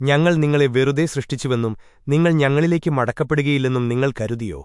ഞങ്ങൾ നിങ്ങളെ വെറുതെ സൃഷ്ടിച്ചുവെന്നും നിങ്ങൾ ഞങ്ങളിലേക്ക് മടക്കപ്പെടുകയില്ലെന്നും നിങ്ങൾ കരുതിയോ?